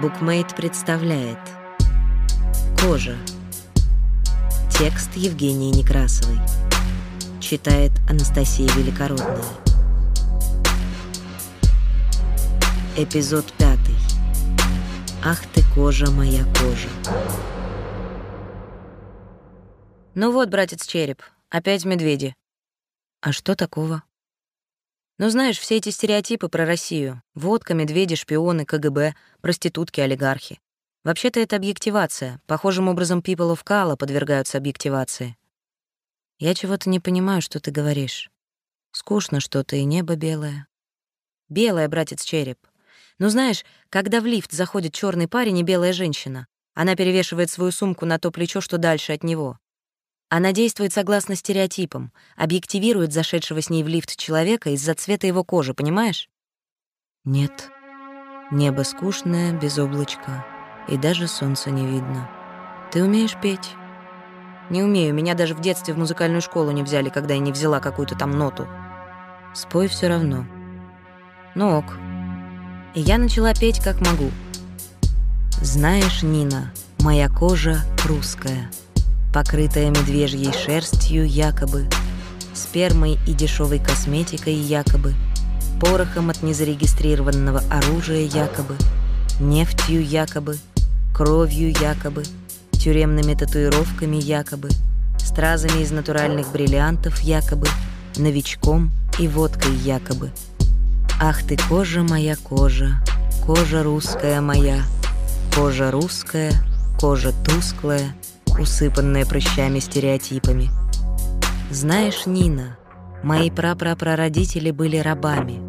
Букмейт представляет. Кожа. Текст Евгении Некрасовой. Читает Анастасия Великородная. Эпизод пятый. Ах ты, кожа, моя кожа. Ну вот, братец Череп, опять медведи. А что такого? Ну знаешь, все эти стереотипы про Россию. Водка, медведи, шпионы, КГБ, проститутки, олигархи. Вообще-то это объективация. Похожим образом people of color подвергаются объективации. Я чего-то не понимаю, что ты говоришь. Скучно что-то, и небо белое. Белая, братец Череп. Ну знаешь, когда в лифт заходит черный парень и белая женщина, она перевешивает свою сумку на то плечо, что дальше от него. Она действует согласно стереотипам, объективирует зашедшего с ней в лифт человека из-за цвета его кожи, понимаешь? Нет. Небо скучное, без облачка, и даже солнца не видно. Ты умеешь петь? Не умею, меня даже в детстве в музыкальную школу не взяли, когда я не взяла какую-то там ноту. Спой все равно. Ну ок. И я начала петь как могу. Знаешь, Нина, моя кожа русская покрытая медвежьей шерстью якобы, спермой и дешевой косметикой якобы, порохом от незарегистрированного оружия якобы, нефтью якобы, кровью якобы, тюремными татуировками якобы, стразами из натуральных бриллиантов якобы, новичком и водкой якобы. Ах ты, кожа моя кожа, кожа русская моя, кожа русская, кожа тусклая — усыпанная прыщами-стереотипами. Знаешь, Нина, мои прапрапрародители были рабами.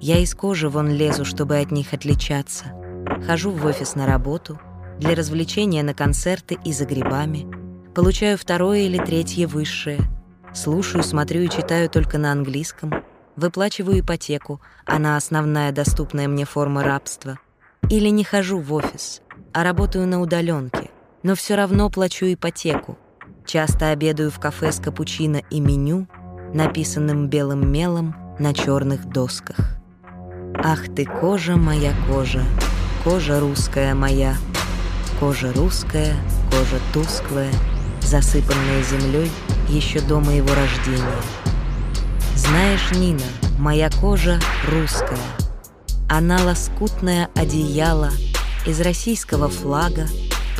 Я из кожи вон лезу, чтобы от них отличаться. Хожу в офис на работу, для развлечения на концерты и за грибами. Получаю второе или третье высшее. Слушаю, смотрю и читаю только на английском. Выплачиваю ипотеку, она основная доступная мне форма рабства. Или не хожу в офис, а работаю на удаленке но все равно плачу ипотеку. Часто обедаю в кафе с капучино и меню, написанным белым мелом на черных досках. Ах ты, кожа моя кожа, кожа русская моя, кожа русская, кожа тусклая, засыпанная землей еще до моего рождения. Знаешь, Нина, моя кожа русская. Она лоскутное одеяло из российского флага,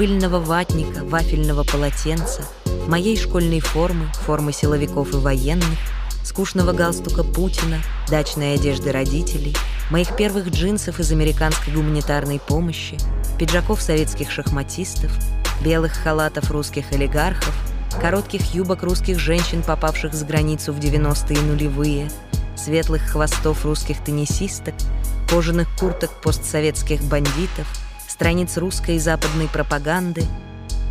пыльного ватника, вафельного полотенца, моей школьной формы, формы силовиков и военных, скучного галстука Путина, дачной одежды родителей, моих первых джинсов из американской гуманитарной помощи, пиджаков советских шахматистов, белых халатов русских олигархов, коротких юбок русских женщин, попавших за границу в 90-е нулевые, светлых хвостов русских теннисисток, кожаных курток постсоветских бандитов — страниц русской и западной пропаганды,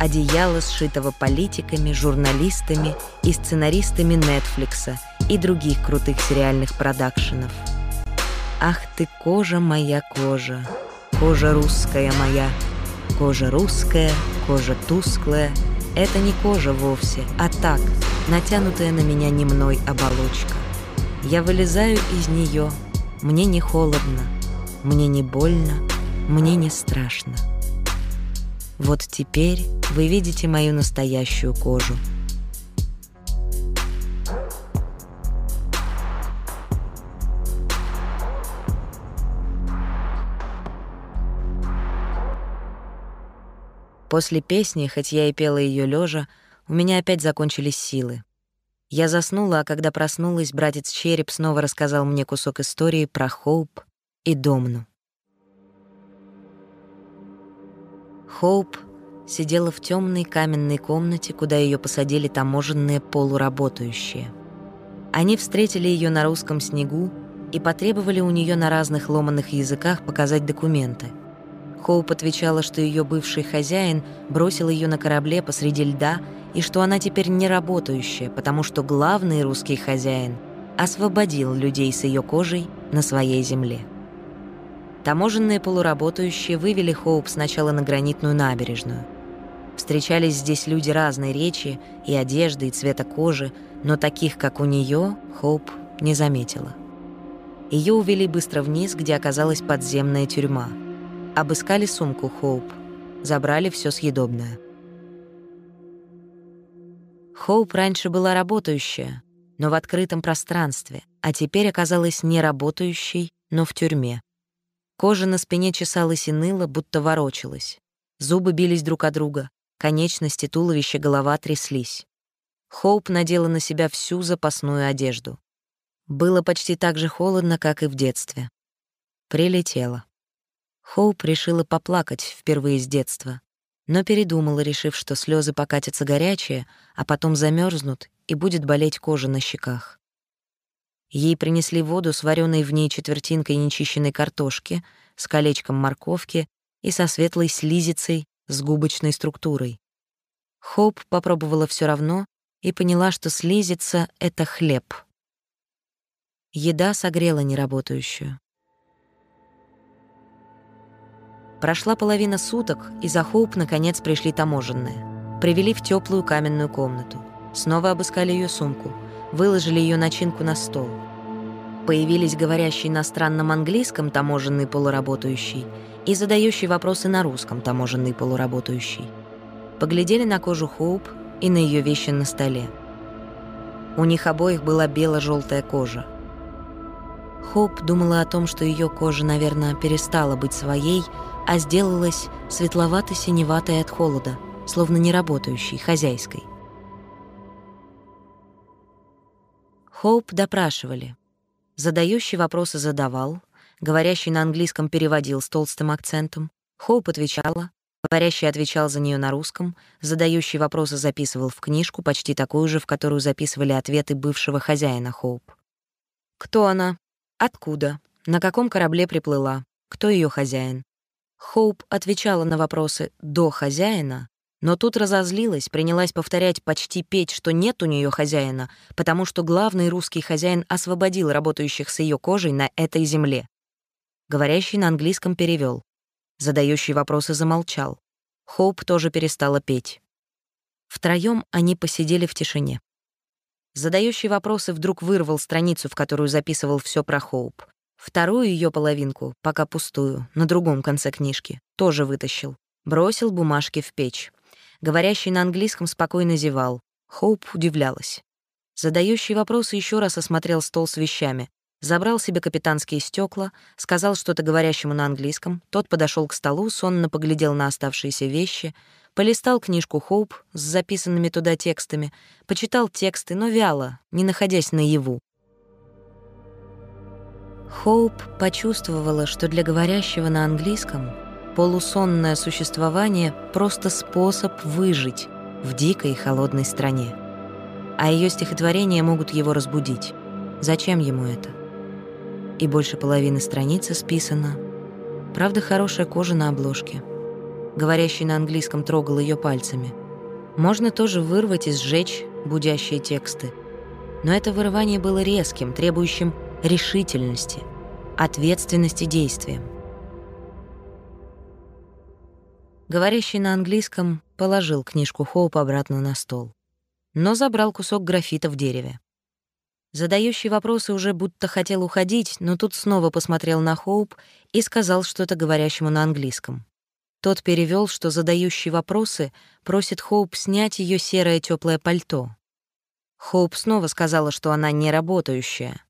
одеяло, сшитого политиками, журналистами и сценаристами Нетфликса и других крутых сериальных продакшенов. Ах ты, кожа моя кожа, кожа русская моя, кожа русская, кожа тусклая. Это не кожа вовсе, а так, натянутая на меня немной оболочка. Я вылезаю из нее, мне не холодно, мне не больно, мне не страшно. Вот теперь вы видите мою настоящую кожу. После песни, хоть я и пела ее лежа, у меня опять закончились силы. Я заснула, а когда проснулась, братец Череп снова рассказал мне кусок истории про Хоуп и Домну. Хоуп сидела в темной каменной комнате, куда ее посадили таможенные полуработающие. Они встретили ее на русском снегу и потребовали у нее на разных ломаных языках показать документы. Хоуп отвечала, что ее бывший хозяин бросил ее на корабле посреди льда и что она теперь не работающая, потому что главный русский хозяин освободил людей с ее кожей на своей земле. Таможенные полуработающие вывели Хоуп сначала на гранитную набережную. Встречались здесь люди разной речи и одежды, и цвета кожи, но таких, как у нее, Хоуп не заметила. Ее увели быстро вниз, где оказалась подземная тюрьма. Обыскали сумку Хоуп. Забрали все съедобное. Хоуп раньше была работающая, но в открытом пространстве, а теперь оказалась не работающей, но в тюрьме. Кожа на спине чесалась и ныла, будто ворочалась. Зубы бились друг о друга, конечности, туловище, голова тряслись. Хоуп надела на себя всю запасную одежду. Было почти так же холодно, как и в детстве. Прилетела. Хоуп решила поплакать впервые с детства, но передумала, решив, что слезы покатятся горячие, а потом замерзнут и будет болеть кожа на щеках. Ей принесли воду с вареной в ней четвертинкой нечищенной картошки, с колечком морковки и со светлой слизицей с губочной структурой. Хоуп попробовала все равно и поняла, что слизица — это хлеб. Еда согрела неработающую. Прошла половина суток, и за Хоуп наконец пришли таможенные. Привели в теплую каменную комнату. Снова обыскали ее сумку, выложили ее начинку на стол. Появились говорящий на странном английском таможенный полуработающий и задающий вопросы на русском таможенный полуработающий. Поглядели на кожу Хоуп и на ее вещи на столе. У них обоих была бело-желтая кожа. Хоуп думала о том, что ее кожа, наверное, перестала быть своей, а сделалась светловато-синеватой от холода, словно неработающей, хозяйской. Хоуп допрашивали. Задающий вопросы задавал, говорящий на английском переводил с толстым акцентом, Хоуп отвечала, говорящий отвечал за нее на русском, задающий вопросы записывал в книжку, почти такую же, в которую записывали ответы бывшего хозяина Хоуп. Кто она? Откуда? На каком корабле приплыла? Кто ее хозяин? Хоуп отвечала на вопросы до хозяина, но тут разозлилась, принялась повторять, почти петь, что нет у нее хозяина, потому что главный русский хозяин освободил работающих с ее кожей на этой земле. Говорящий на английском перевел. Задающий вопросы замолчал. Хоуп тоже перестала петь. Втроем они посидели в тишине. Задающий вопросы вдруг вырвал страницу, в которую записывал все про Хоуп. Вторую ее половинку, пока пустую, на другом конце книжки, тоже вытащил. Бросил бумажки в печь. Говорящий на английском спокойно зевал. Хоуп удивлялась. Задающий вопросы еще раз осмотрел стол с вещами. Забрал себе капитанские стекла, сказал что-то говорящему на английском. Тот подошел к столу, сонно поглядел на оставшиеся вещи, полистал книжку Хоуп с записанными туда текстами, почитал тексты, но вяло, не находясь наяву. Хоуп почувствовала, что для говорящего на английском полусонное существование — просто способ выжить в дикой и холодной стране. А ее стихотворения могут его разбудить. Зачем ему это? И больше половины страницы списано. Правда, хорошая кожа на обложке. Говорящий на английском трогал ее пальцами. Можно тоже вырвать и сжечь будящие тексты. Но это вырывание было резким, требующим решительности, ответственности действием. Говорящий на английском положил книжку Хоуп обратно на стол, но забрал кусок графита в дереве. Задающий вопросы уже будто хотел уходить, но тут снова посмотрел на Хоуп и сказал что-то говорящему на английском. Тот перевел, что задающий вопросы просит Хоуп снять ее серое теплое пальто. Хоуп снова сказала, что она не работающая,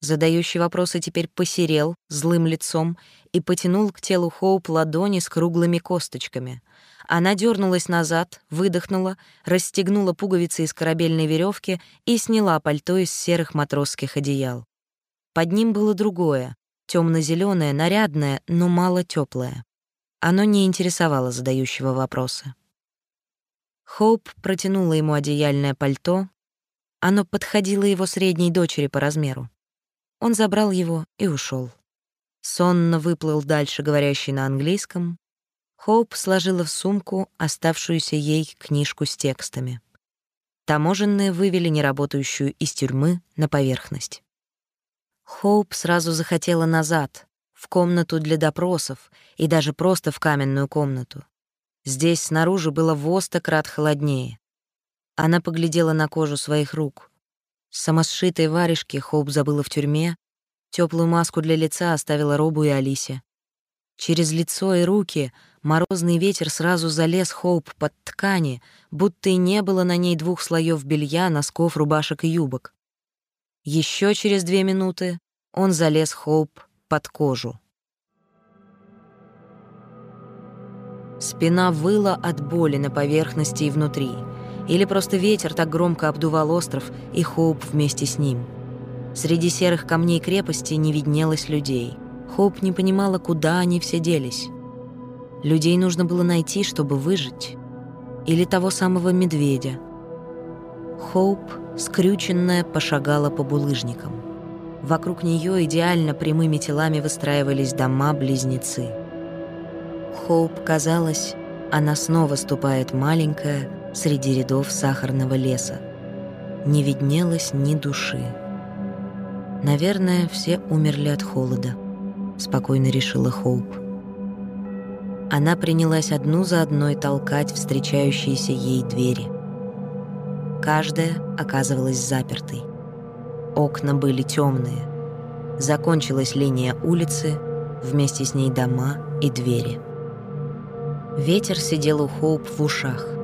Задающий вопросы теперь посерел злым лицом и потянул к телу Хоуп ладони с круглыми косточками. Она дернулась назад, выдохнула, расстегнула пуговицы из корабельной веревки и сняла пальто из серых матросских одеял. Под ним было другое, темно зеленое нарядное, но мало теплое. Оно не интересовало задающего вопросы. Хоуп протянула ему одеяльное пальто. Оно подходило его средней дочери по размеру. Он забрал его и ушел. Сонно выплыл дальше говорящий на английском. Хоуп сложила в сумку оставшуюся ей книжку с текстами. Таможенные вывели неработающую из тюрьмы на поверхность. Хоуп сразу захотела назад, в комнату для допросов и даже просто в каменную комнату. Здесь снаружи было в крат холоднее. Она поглядела на кожу своих рук. Самосшитые варежки Хоуп забыла в тюрьме, теплую маску для лица оставила Робу и Алисе. Через лицо и руки морозный ветер сразу залез Хоуп под ткани, будто и не было на ней двух слоев белья, носков, рубашек и юбок. Еще через две минуты он залез Хоуп под кожу. Спина выла от боли на поверхности и внутри. Или просто ветер так громко обдувал остров, и Хоуп вместе с ним. Среди серых камней крепости не виднелось людей. Хоуп не понимала, куда они все делись. Людей нужно было найти, чтобы выжить. Или того самого медведя. Хоуп, скрюченная, пошагала по булыжникам. Вокруг нее идеально прямыми телами выстраивались дома-близнецы. Хоуп казалось, она снова ступает маленькая среди рядов сахарного леса. Не виднелось ни души. «Наверное, все умерли от холода», — спокойно решила Хоуп. Она принялась одну за одной толкать встречающиеся ей двери. Каждая оказывалась запертой. Окна были темные. Закончилась линия улицы, вместе с ней дома и двери. Ветер сидел у Хоуп в ушах.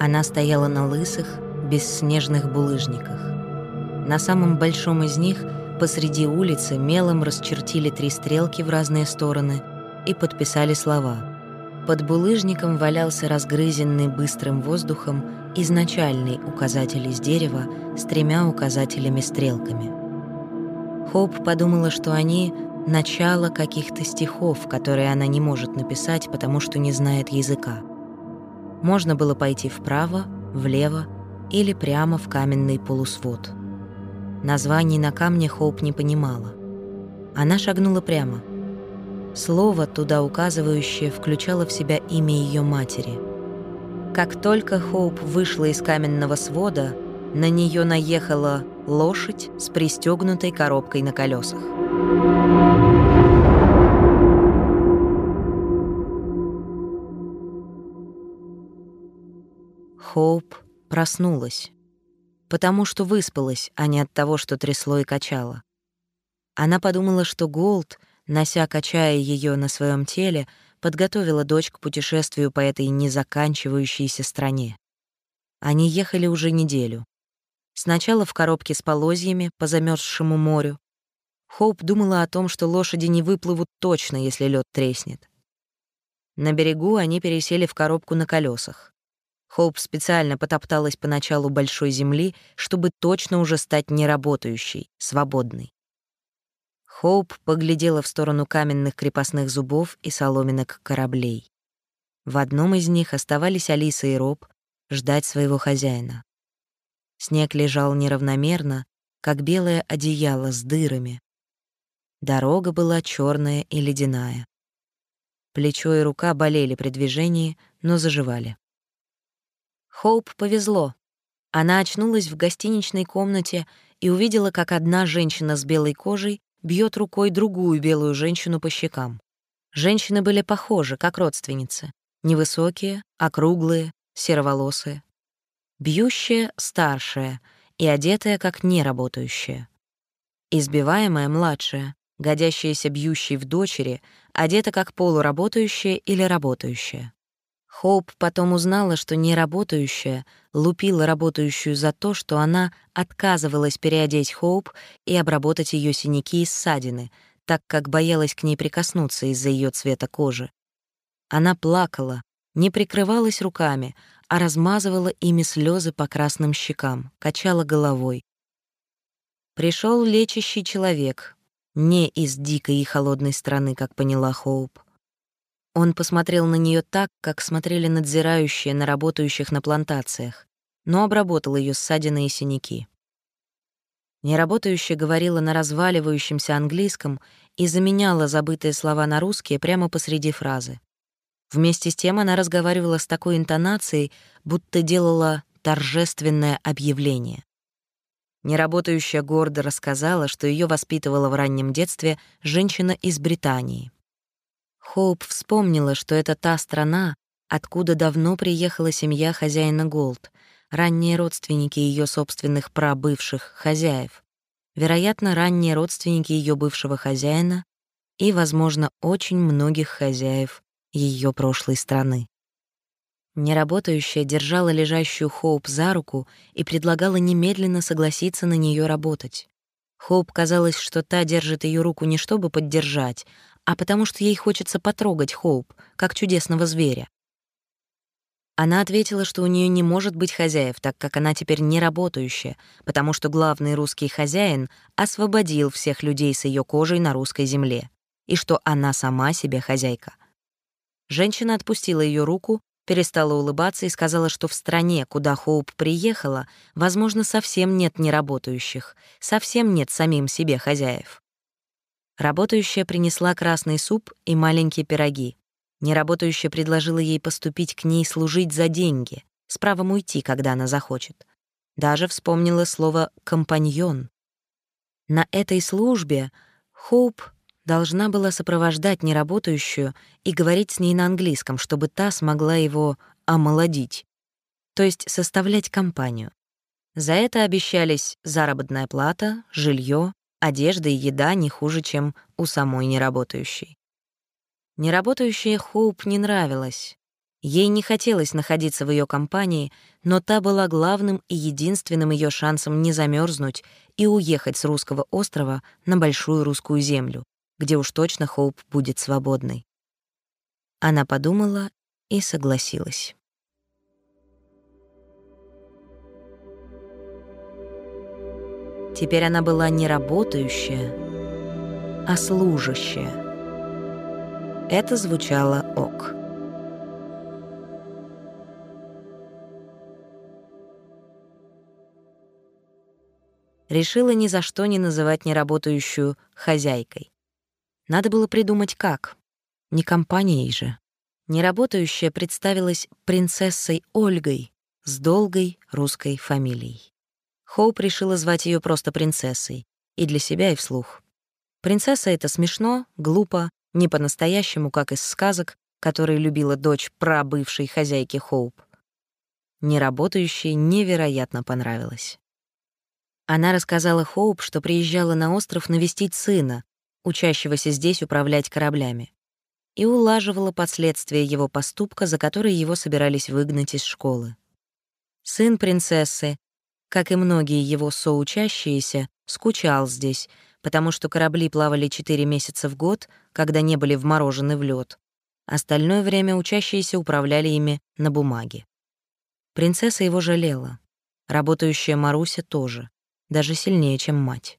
Она стояла на лысых, бесснежных булыжниках. На самом большом из них посреди улицы мелом расчертили три стрелки в разные стороны и подписали слова. Под булыжником валялся разгрызенный быстрым воздухом изначальный указатель из дерева с тремя указателями-стрелками. Хоуп подумала, что они начало каких-то стихов, которые она не может написать, потому что не знает языка. Можно было пойти вправо, влево или прямо в каменный полусвод. Названий на камне Хоуп не понимала. Она шагнула прямо. Слово, туда указывающее, включало в себя имя ее матери. Как только Хоуп вышла из каменного свода, на нее наехала лошадь с пристегнутой коробкой на колесах. Хоуп проснулась, потому что выспалась, а не от того, что трясло и качало. Она подумала, что Голд, нося качая ее на своем теле, подготовила дочь к путешествию по этой незаканчивающейся стране. Они ехали уже неделю. Сначала в коробке с полозьями по замерзшему морю. Хоуп думала о том, что лошади не выплывут точно, если лед треснет. На берегу они пересели в коробку на колесах. Хоуп специально потопталась по началу большой земли, чтобы точно уже стать неработающей, свободной. Хоуп поглядела в сторону каменных крепостных зубов и соломинок кораблей. В одном из них оставались Алиса и Роб ждать своего хозяина. Снег лежал неравномерно, как белое одеяло с дырами. Дорога была черная и ледяная. Плечо и рука болели при движении, но заживали. Хоуп повезло. Она очнулась в гостиничной комнате и увидела, как одна женщина с белой кожей бьет рукой другую белую женщину по щекам. Женщины были похожи, как родственницы. Невысокие, округлые, сероволосые. Бьющая — старшая и одетая как неработающая. Избиваемая — младшая, годящаяся бьющей в дочери, одета как полуработающая или работающая. Хоуп потом узнала, что неработающая лупила работающую за то, что она отказывалась переодеть Хоуп и обработать ее синяки и ссадины, так как боялась к ней прикоснуться из-за ее цвета кожи. Она плакала, не прикрывалась руками, а размазывала ими слезы по красным щекам, качала головой. Пришел лечащий человек, не из дикой и холодной страны, как поняла Хоуп. Он посмотрел на нее так, как смотрели надзирающие на работающих на плантациях, но обработал ее ссадины и синяки. Неработающая говорила на разваливающемся английском и заменяла забытые слова на русские прямо посреди фразы. Вместе с тем она разговаривала с такой интонацией, будто делала торжественное объявление. Неработающая гордо рассказала, что ее воспитывала в раннем детстве женщина из Британии. Хоуп вспомнила, что это та страна, откуда давно приехала семья хозяина Голд, ранние родственники ее собственных прабывших хозяев. Вероятно, ранние родственники ее бывшего хозяина и, возможно, очень многих хозяев ее прошлой страны. Неработающая держала лежащую Хоуп за руку и предлагала немедленно согласиться на нее работать. Хоуп казалось, что та держит ее руку не чтобы поддержать, а потому что ей хочется потрогать Хоуп, как чудесного зверя. Она ответила, что у нее не может быть хозяев, так как она теперь не работающая, потому что главный русский хозяин освободил всех людей с ее кожей на русской земле, и что она сама себе хозяйка. Женщина отпустила ее руку, перестала улыбаться и сказала, что в стране, куда Хоуп приехала, возможно, совсем нет неработающих, совсем нет самим себе хозяев. Работающая принесла красный суп и маленькие пироги. Неработающая предложила ей поступить к ней служить за деньги, с правом уйти, когда она захочет. Даже вспомнила слово «компаньон». На этой службе Хоуп должна была сопровождать неработающую и говорить с ней на английском, чтобы та смогла его омолодить, то есть составлять компанию. За это обещались заработная плата, жилье, одежда и еда не хуже, чем у самой неработающей. Неработающая Хоуп не нравилась. Ей не хотелось находиться в ее компании, но та была главным и единственным ее шансом не замерзнуть и уехать с русского острова на большую русскую землю, где уж точно Хоуп будет свободной. Она подумала и согласилась. Теперь она была не работающая, а служащая — это звучало ок. Решила ни за что не называть неработающую хозяйкой. Надо было придумать как. Не компанией же. Неработающая представилась принцессой Ольгой с долгой русской фамилией. Хоуп решила звать ее просто принцессой, и для себя, и вслух. Принцесса — это смешно, глупо, не по-настоящему, как из сказок, которые любила дочь прабывшей хозяйки Хоуп. Неработающей невероятно понравилось. Она рассказала Хоуп, что приезжала на остров навестить сына, учащегося здесь управлять кораблями, и улаживала последствия его поступка, за которые его собирались выгнать из школы. Сын принцессы, как и многие его соучащиеся, скучал здесь, потому что корабли плавали 4 месяца в год, когда не были вморожены в лед. Остальное время учащиеся управляли ими на бумаге. Принцесса его жалела. Работающая Маруся тоже, даже сильнее, чем мать.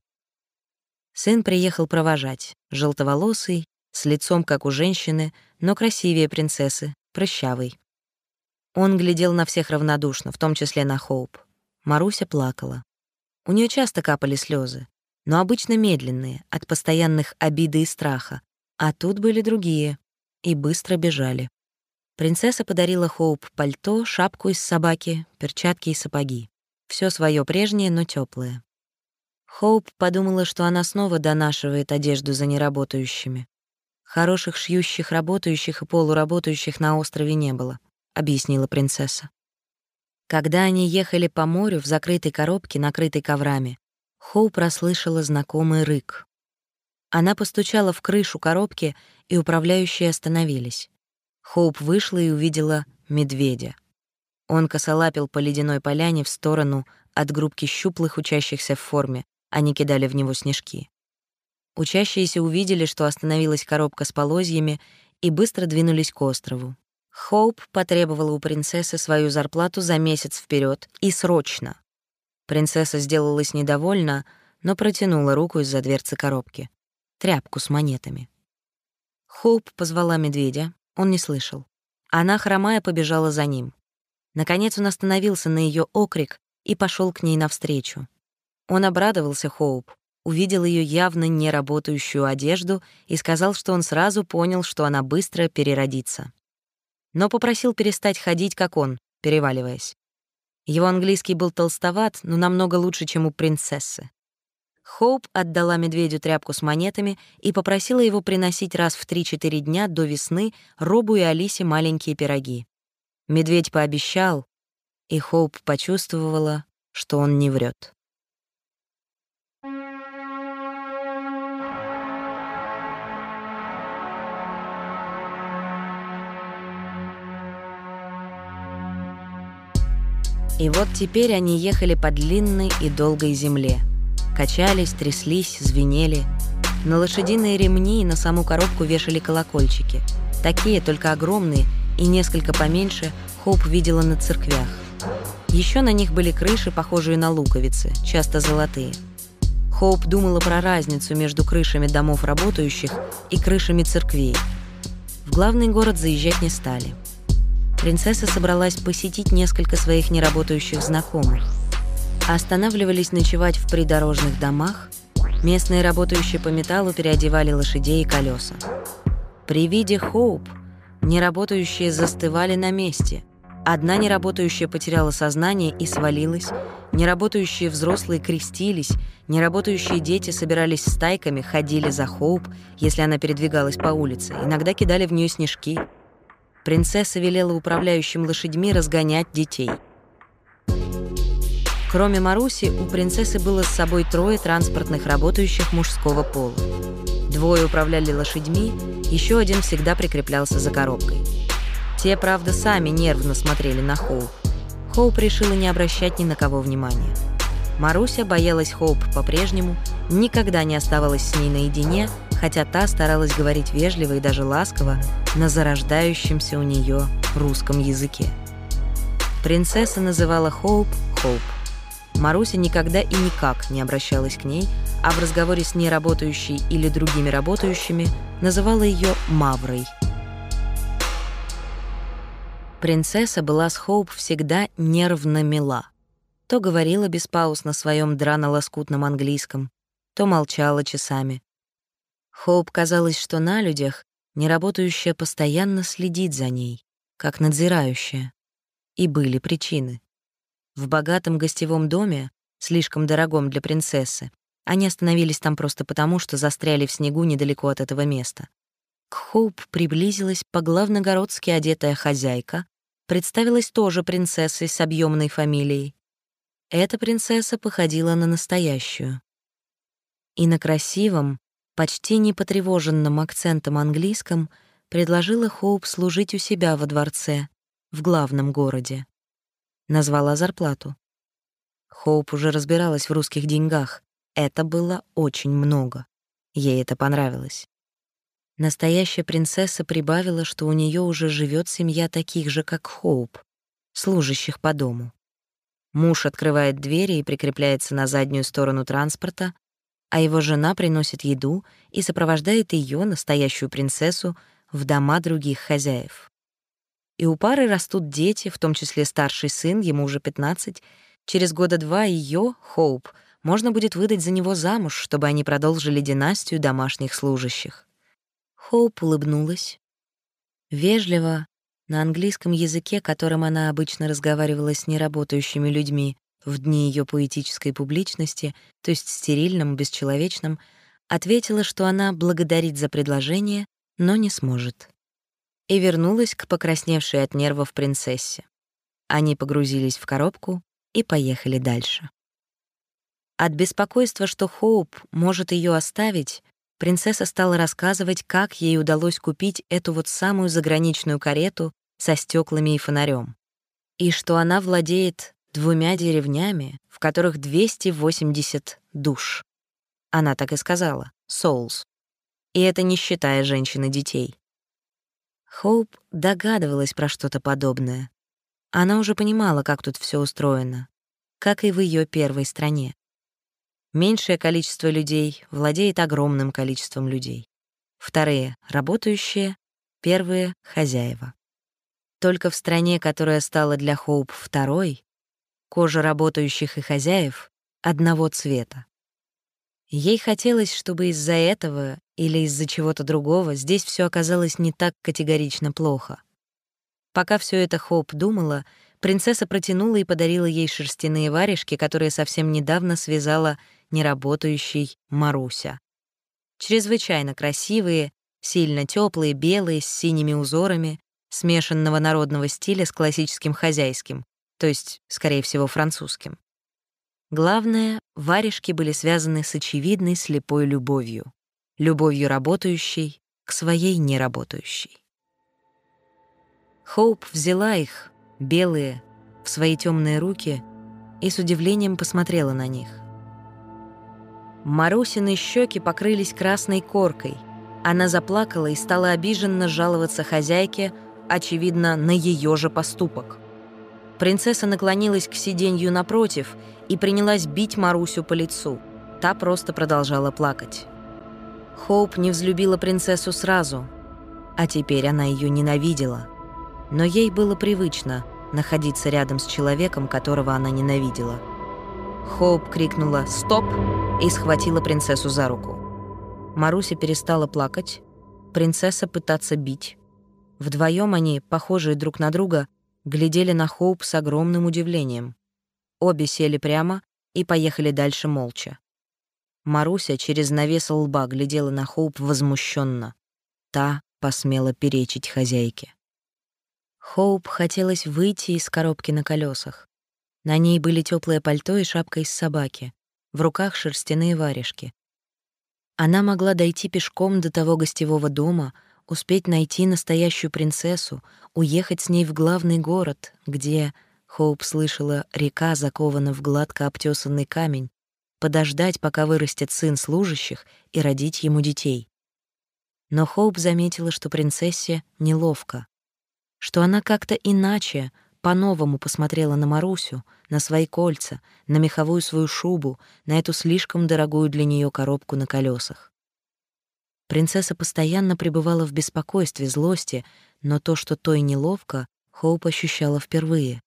Сын приехал провожать, желтоволосый, с лицом, как у женщины, но красивее принцессы, прыщавый. Он глядел на всех равнодушно, в том числе на Хоуп. Маруся плакала. У нее часто капали слезы, но обычно медленные, от постоянных обиды и страха, а тут были другие, и быстро бежали. Принцесса подарила Хоуп пальто, шапку из собаки, перчатки и сапоги. Все свое прежнее, но теплое. Хоуп подумала, что она снова донашивает одежду за неработающими. Хороших шьющих работающих и полуработающих на острове не было, объяснила принцесса. Когда они ехали по морю в закрытой коробке, накрытой коврами, Хоу прослышала знакомый рык. Она постучала в крышу коробки, и управляющие остановились. Хоуп вышла и увидела медведя. Он косолапил по ледяной поляне в сторону от группки щуплых учащихся в форме, они кидали в него снежки. Учащиеся увидели, что остановилась коробка с полозьями, и быстро двинулись к острову. Хоуп потребовала у принцессы свою зарплату за месяц вперед и срочно. Принцесса сделалась недовольна, но протянула руку из-за дверцы коробки. Тряпку с монетами. Хоуп позвала медведя, он не слышал. Она, хромая, побежала за ним. Наконец он остановился на ее окрик и пошел к ней навстречу. Он обрадовался Хоуп, увидел ее явно неработающую одежду и сказал, что он сразу понял, что она быстро переродится. Но попросил перестать ходить, как он, переваливаясь. Его английский был толстоват, но намного лучше, чем у принцессы. Хоуп отдала медведю тряпку с монетами и попросила его приносить раз в 3-4 дня до весны Робу и Алисе маленькие пироги. Медведь пообещал, и Хоуп почувствовала, что он не врет. И вот теперь они ехали по длинной и долгой земле. Качались, тряслись, звенели. На лошадиные ремни и на саму коробку вешали колокольчики. Такие, только огромные и несколько поменьше, Хоуп видела на церквях. Еще на них были крыши, похожие на луковицы, часто золотые. Хоуп думала про разницу между крышами домов работающих и крышами церквей. В главный город заезжать не стали. Принцесса собралась посетить несколько своих неработающих знакомых. Останавливались ночевать в придорожных домах, местные работающие по металлу переодевали лошадей и колеса. При виде Хоуп неработающие застывали на месте – Одна неработающая потеряла сознание и свалилась, неработающие взрослые крестились, неработающие дети собирались стайками, ходили за Хоуп, если она передвигалась по улице, иногда кидали в нее снежки. Принцесса велела управляющим лошадьми разгонять детей. Кроме Маруси, у принцессы было с собой трое транспортных работающих мужского пола. Двое управляли лошадьми, еще один всегда прикреплялся за коробкой. Те, правда, сами нервно смотрели на Хоуп. Хоуп решила не обращать ни на кого внимания. Маруся боялась Хоуп по-прежнему, никогда не оставалась с ней наедине, хотя та старалась говорить вежливо и даже ласково на зарождающемся у нее русском языке. Принцесса называла Хоуп Хоуп. Маруся никогда и никак не обращалась к ней, а в разговоре с неработающей или другими работающими называла ее Маврой – Принцесса была с Хоуп всегда нервно мила. То говорила без пауз на своем драно-лоскутном английском, то молчала часами. Хоуп казалось, что на людях неработающая постоянно следит за ней, как надзирающая. И были причины. В богатом гостевом доме, слишком дорогом для принцессы, они остановились там просто потому, что застряли в снегу недалеко от этого места. К Хоуп приблизилась по-главногородски одетая хозяйка, представилась тоже принцессой с объемной фамилией. Эта принцесса походила на настоящую. И на красивом, почти непотревоженном акцентом английском предложила Хоуп служить у себя во дворце, в главном городе. Назвала зарплату. Хоуп уже разбиралась в русских деньгах. Это было очень много. Ей это понравилось. Настоящая принцесса прибавила, что у нее уже живет семья таких же, как Хоуп, служащих по дому. Муж открывает двери и прикрепляется на заднюю сторону транспорта, а его жена приносит еду и сопровождает ее, настоящую принцессу, в дома других хозяев. И у пары растут дети, в том числе старший сын, ему уже 15. Через года два ее, Хоуп, можно будет выдать за него замуж, чтобы они продолжили династию домашних служащих. Хоуп улыбнулась. Вежливо, на английском языке, которым она обычно разговаривала с неработающими людьми в дни ее поэтической публичности, то есть стерильным, бесчеловечным, ответила, что она благодарит за предложение, но не сможет. И вернулась к покрасневшей от нервов принцессе. Они погрузились в коробку и поехали дальше. От беспокойства, что Хоуп может ее оставить, принцесса стала рассказывать, как ей удалось купить эту вот самую заграничную карету со стеклами и фонарем. И что она владеет двумя деревнями, в которых 280 душ. Она так и сказала — souls. И это не считая женщин и детей. Хоуп догадывалась про что-то подобное. Она уже понимала, как тут все устроено, как и в ее первой стране. Меньшее количество людей владеет огромным количеством людей. Вторые — работающие, первые — хозяева. Только в стране, которая стала для Хоуп второй, кожа работающих и хозяев одного цвета. Ей хотелось, чтобы из-за этого или из-за чего-то другого здесь все оказалось не так категорично плохо. Пока все это Хоуп думала, принцесса протянула и подарила ей шерстяные варежки, которые совсем недавно связала неработающий Маруся. Чрезвычайно красивые, сильно теплые, белые, с синими узорами, смешанного народного стиля с классическим хозяйским, то есть, скорее всего, французским. Главное, варежки были связаны с очевидной слепой любовью, любовью работающей к своей неработающей. Хоуп взяла их, белые, в свои темные руки и с удивлением посмотрела на них. Марусины щеки покрылись красной коркой. Она заплакала и стала обиженно жаловаться хозяйке, очевидно, на ее же поступок. Принцесса наклонилась к сиденью напротив и принялась бить Марусю по лицу. Та просто продолжала плакать. Хоуп не взлюбила принцессу сразу, а теперь она ее ненавидела. Но ей было привычно находиться рядом с человеком, которого она ненавидела. Хоуп крикнула «Стоп!» и схватила принцессу за руку. Маруся перестала плакать, принцесса пытаться бить. Вдвоем они, похожие друг на друга, глядели на Хоуп с огромным удивлением. Обе сели прямо и поехали дальше молча. Маруся через навес лба глядела на Хоуп возмущенно. Та посмела перечить хозяйке. Хоуп хотелось выйти из коробки на колесах. На ней были теплое пальто и шапка из собаки, в руках шерстяные варежки. Она могла дойти пешком до того гостевого дома, успеть найти настоящую принцессу, уехать с ней в главный город, где, Хоуп слышала, река закована в гладко обтесанный камень, подождать, пока вырастет сын служащих, и родить ему детей. Но Хоуп заметила, что принцессе неловко, что она как-то иначе, по-новому посмотрела на Марусю, на свои кольца, на меховую свою шубу, на эту слишком дорогую для нее коробку на колесах. Принцесса постоянно пребывала в беспокойстве, злости, но то, что той неловко, Хоуп ощущала впервые.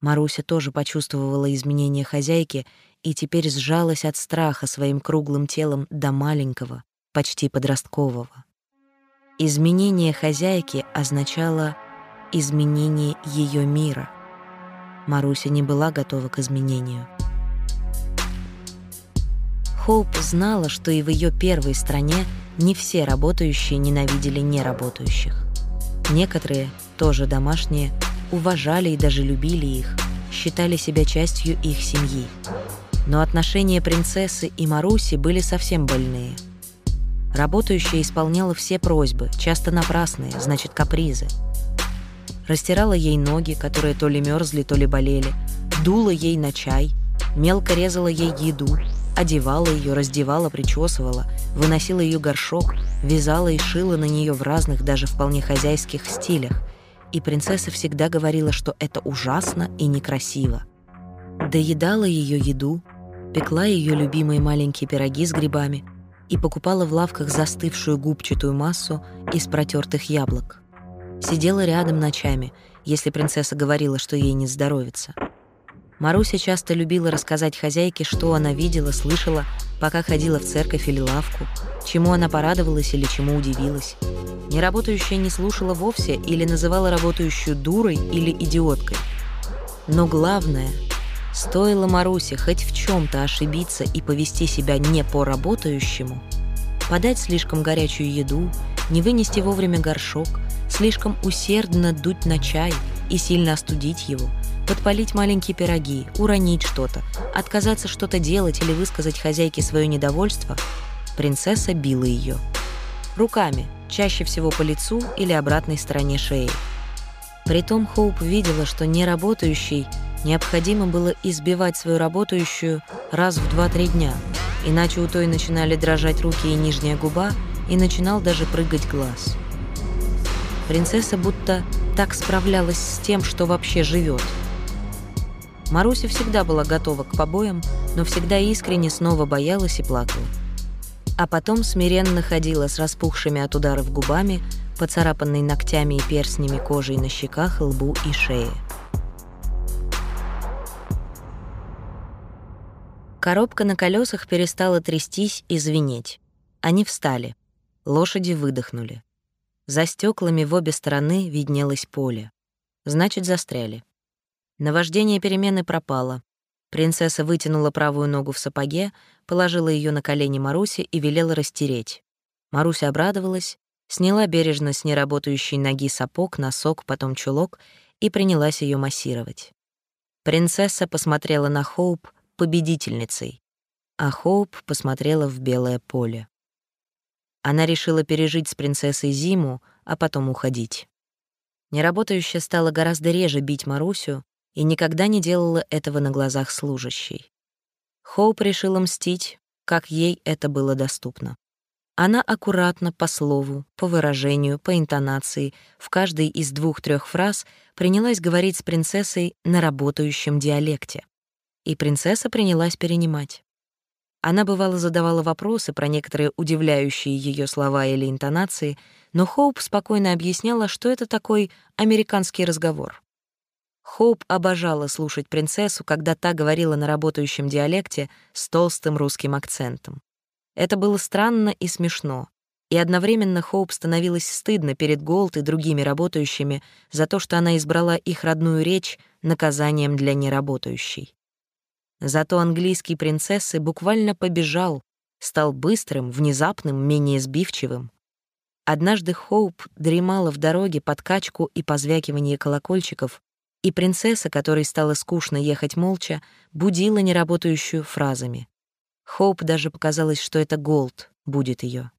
Маруся тоже почувствовала изменение хозяйки и теперь сжалась от страха своим круглым телом до маленького, почти подросткового. Изменение хозяйки означало изменение ее мира. Маруся не была готова к изменению. Хоуп знала, что и в ее первой стране не все работающие ненавидели неработающих. Некоторые, тоже домашние, уважали и даже любили их, считали себя частью их семьи. Но отношения принцессы и Маруси были совсем больные. Работающая исполняла все просьбы, часто напрасные, значит, капризы. Растирала ей ноги, которые то ли мерзли, то ли болели, дула ей на чай, мелко резала ей еду, одевала ее, раздевала, причесывала, выносила ее горшок, вязала и шила на нее в разных, даже вполне хозяйских стилях. И принцесса всегда говорила, что это ужасно и некрасиво. Доедала ее еду, пекла ее любимые маленькие пироги с грибами и покупала в лавках застывшую губчатую массу из протертых яблок. Сидела рядом ночами, если принцесса говорила, что ей не здоровится. Маруся часто любила рассказать хозяйке, что она видела, слышала, пока ходила в церковь или лавку, чему она порадовалась или чему удивилась. Неработающая не слушала вовсе или называла работающую дурой или идиоткой. Но главное — Стоило Марусе хоть в чем-то ошибиться и повести себя не по работающему, подать слишком горячую еду, не вынести вовремя горшок, слишком усердно дуть на чай и сильно остудить его, подпалить маленькие пироги, уронить что-то, отказаться что-то делать или высказать хозяйке свое недовольство, принцесса била ее. Руками, чаще всего по лицу или обратной стороне шеи. Притом Хоуп видела, что неработающий Необходимо было избивать свою работающую раз в 2-3 дня, иначе у той начинали дрожать руки и нижняя губа, и начинал даже прыгать глаз. Принцесса будто так справлялась с тем, что вообще живет. Маруся всегда была готова к побоям, но всегда искренне снова боялась и плакала. А потом смиренно ходила с распухшими от ударов губами, поцарапанной ногтями и перстнями кожей на щеках, лбу и шее. Коробка на колесах перестала трястись и звенеть. Они встали. Лошади выдохнули. За стеклами в обе стороны виднелось поле. Значит, застряли. Наваждение перемены пропало. Принцесса вытянула правую ногу в сапоге, положила ее на колени Маруси и велела растереть. Маруся обрадовалась, сняла бережно с неработающей ноги сапог, носок, потом чулок и принялась ее массировать. Принцесса посмотрела на Хоуп, победительницей, а Хоуп посмотрела в белое поле. Она решила пережить с принцессой зиму, а потом уходить. Неработающая стала гораздо реже бить Марусю, и никогда не делала этого на глазах служащей. Хоуп решила мстить, как ей это было доступно. Она аккуратно, по слову, по выражению, по интонации, в каждой из двух-трех фраз принялась говорить с принцессой на работающем диалекте. И принцесса принялась перенимать. Она бывало задавала вопросы про некоторые удивляющие ее слова или интонации, но Хоуп спокойно объясняла, что это такой американский разговор. Хоуп обожала слушать принцессу, когда та говорила на работающем диалекте с толстым русским акцентом. Это было странно и смешно, и одновременно Хоуп становилась стыдно перед Голд и другими работающими за то, что она избрала их родную речь наказанием для неработающей. Зато английский принцессы буквально побежал, стал быстрым, внезапным, менее сбивчивым. Однажды Хоуп дремала в дороге под качку и позвякивание колокольчиков, и принцесса, которой стало скучно ехать молча, будила неработающую фразами. Хоуп даже показалось, что это Голд будит ее.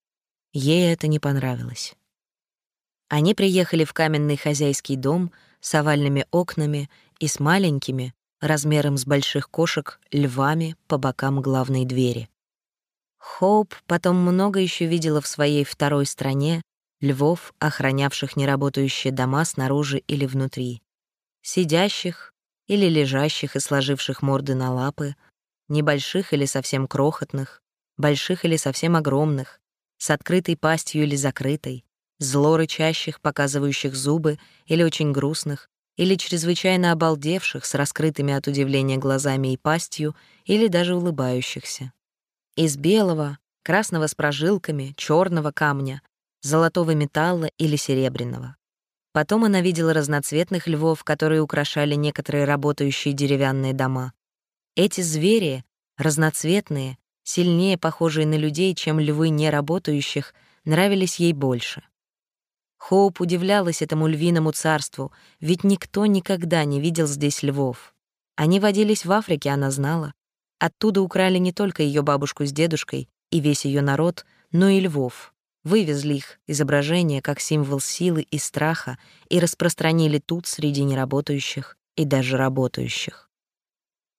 Ей это не понравилось. Они приехали в каменный хозяйский дом с овальными окнами и с маленькими, размером с больших кошек, львами по бокам главной двери. Хоуп потом много еще видела в своей второй стране львов, охранявших неработающие дома снаружи или внутри сидящих или лежащих и сложивших морды на лапы, небольших или совсем крохотных, больших или совсем огромных, с открытой пастью или закрытой, зло рычащих, показывающих зубы, или очень грустных, или чрезвычайно обалдевших с раскрытыми от удивления глазами и пастью, или даже улыбающихся. Из белого, красного с прожилками, черного камня, золотого металла или серебряного. Потом она видела разноцветных львов, которые украшали некоторые работающие деревянные дома. Эти звери, разноцветные, сильнее похожие на людей, чем львы неработающих, нравились ей больше. Хоуп удивлялась этому львиному царству, ведь никто никогда не видел здесь львов. Они водились в Африке, она знала. Оттуда украли не только ее бабушку с дедушкой и весь ее народ, но и львов вывезли их изображение как символ силы и страха и распространили тут среди неработающих и даже работающих.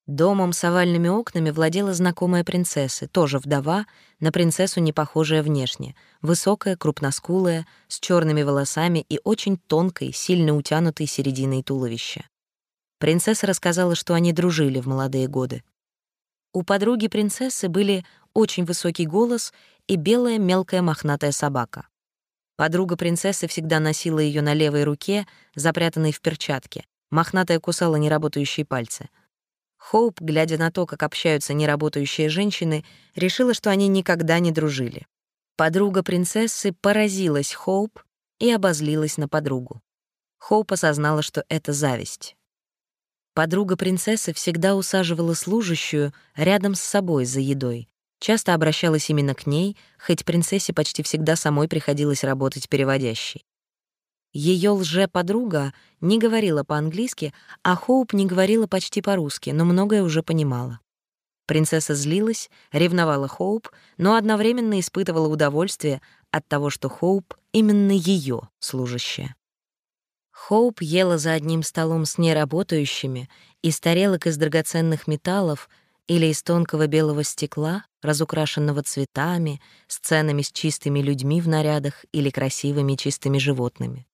Домом с овальными окнами владела знакомая принцесса, тоже вдова, на принцессу не похожая внешне, высокая, крупноскулая, с черными волосами и очень тонкой, сильно утянутой серединой туловища. Принцесса рассказала, что они дружили в молодые годы. У подруги принцессы были очень высокий голос и белая мелкая мохнатая собака. Подруга принцессы всегда носила ее на левой руке, запрятанной в перчатке. Мохнатая кусала неработающие пальцы. Хоуп, глядя на то, как общаются неработающие женщины, решила, что они никогда не дружили. Подруга принцессы поразилась Хоуп и обозлилась на подругу. Хоуп осознала, что это зависть. Подруга принцессы всегда усаживала служащую рядом с собой за едой, часто обращалась именно к ней, хоть принцессе почти всегда самой приходилось работать переводящей. Ее лже-подруга не говорила по-английски, а Хоуп не говорила почти по-русски, но многое уже понимала. Принцесса злилась, ревновала Хоуп, но одновременно испытывала удовольствие от того, что Хоуп именно ее служащая. Хоуп ела за одним столом с неработающими, из тарелок из драгоценных металлов — или из тонкого белого стекла, разукрашенного цветами, сценами с чистыми людьми в нарядах или красивыми чистыми животными.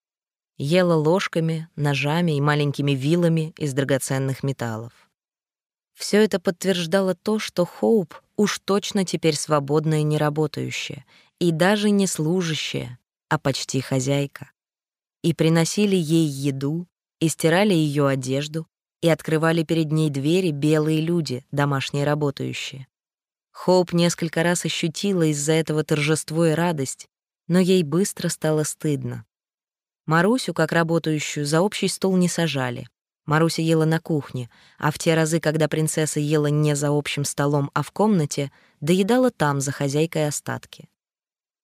Ела ложками, ножами и маленькими вилами из драгоценных металлов. Все это подтверждало то, что Хоуп уж точно теперь свободная неработающая, и даже не служащая, а почти хозяйка. И приносили ей еду, и стирали ее одежду, и открывали перед ней двери белые люди, домашние работающие. Хоуп несколько раз ощутила из-за этого торжество и радость, но ей быстро стало стыдно. Марусю, как работающую, за общий стол не сажали. Маруся ела на кухне, а в те разы, когда принцесса ела не за общим столом, а в комнате, доедала там за хозяйкой остатки.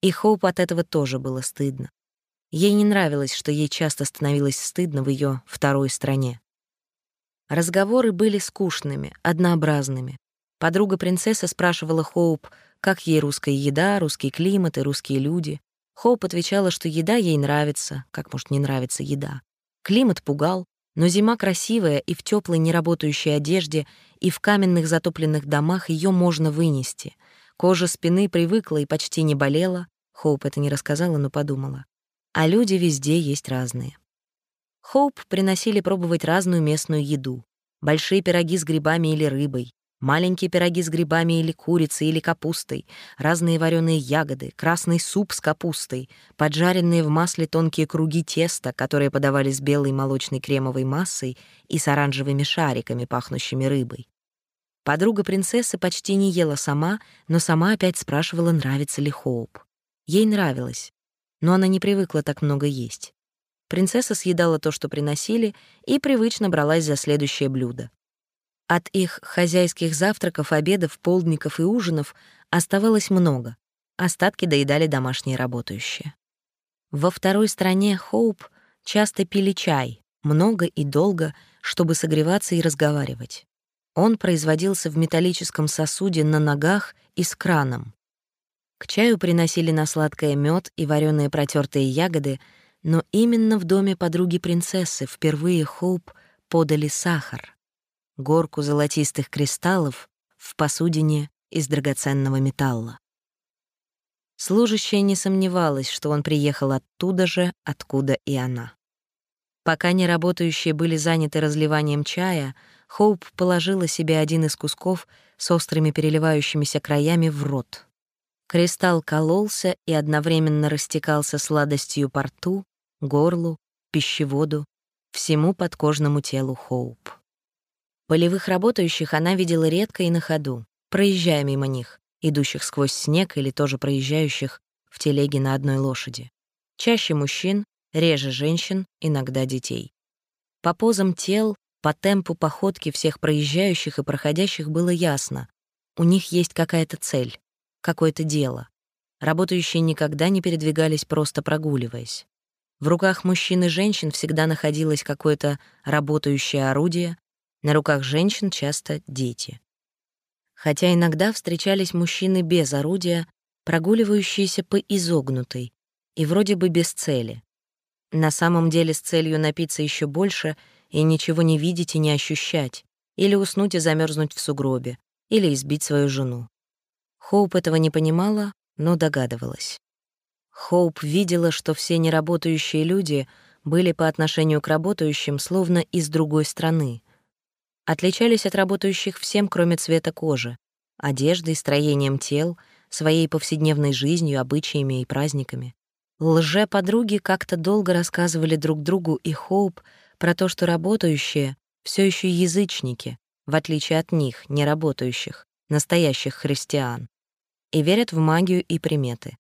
И Хоуп от этого тоже было стыдно. Ей не нравилось, что ей часто становилось стыдно в ее второй стране. Разговоры были скучными, однообразными. Подруга принцессы спрашивала Хоуп, как ей русская еда, русский климат и русские люди. Хоуп отвечала, что еда ей нравится, как может не нравиться еда. Климат пугал, Но зима красивая, и в теплой неработающей одежде, и в каменных затопленных домах ее можно вынести. Кожа спины привыкла и почти не болела. Хоуп это не рассказала, но подумала. А люди везде есть разные. Хоуп приносили пробовать разную местную еду. Большие пироги с грибами или рыбой, маленькие пироги с грибами или курицей или капустой, разные вареные ягоды, красный суп с капустой, поджаренные в масле тонкие круги теста, которые подавали с белой молочной кремовой массой и с оранжевыми шариками, пахнущими рыбой. Подруга принцессы почти не ела сама, но сама опять спрашивала, нравится ли Хоуп. Ей нравилось, но она не привыкла так много есть. Принцесса съедала то, что приносили, и привычно бралась за следующее блюдо. От их хозяйских завтраков, обедов, полдников и ужинов оставалось много. Остатки доедали домашние работающие. Во второй стране Хоуп часто пили чай, много и долго, чтобы согреваться и разговаривать. Он производился в металлическом сосуде на ногах и с краном. К чаю приносили на сладкое мед и вареные протертые ягоды, но именно в доме подруги принцессы впервые Хоуп подали сахар, горку золотистых кристаллов в посудине из драгоценного металла. Служащая не сомневалась, что он приехал оттуда же, откуда и она. Пока неработающие были заняты разливанием чая, Хоуп положила себе один из кусков с острыми переливающимися краями в рот. Кристалл кололся и одновременно растекался сладостью по рту, горлу, пищеводу, всему подкожному телу Хоуп. Полевых работающих она видела редко и на ходу, проезжая мимо них, идущих сквозь снег или тоже проезжающих в телеге на одной лошади. Чаще мужчин, реже женщин, иногда детей. По позам тел, по темпу походки всех проезжающих и проходящих было ясно. У них есть какая-то цель, какое-то дело. Работающие никогда не передвигались просто прогуливаясь. В руках мужчин и женщин всегда находилось какое-то работающее орудие, на руках женщин часто дети. Хотя иногда встречались мужчины без орудия, прогуливающиеся по изогнутой и вроде бы без цели. На самом деле с целью напиться еще больше и ничего не видеть и не ощущать, или уснуть и замерзнуть в сугробе, или избить свою жену. Хоуп этого не понимала, но догадывалась. Хоуп видела, что все неработающие люди были по отношению к работающим словно из другой страны. Отличались от работающих всем, кроме цвета кожи, одеждой, строением тел, своей повседневной жизнью, обычаями и праздниками. Лже-подруги как-то долго рассказывали друг другу и Хоуп про то, что работающие все еще язычники, в отличие от них, неработающих, настоящих христиан, и верят в магию и приметы.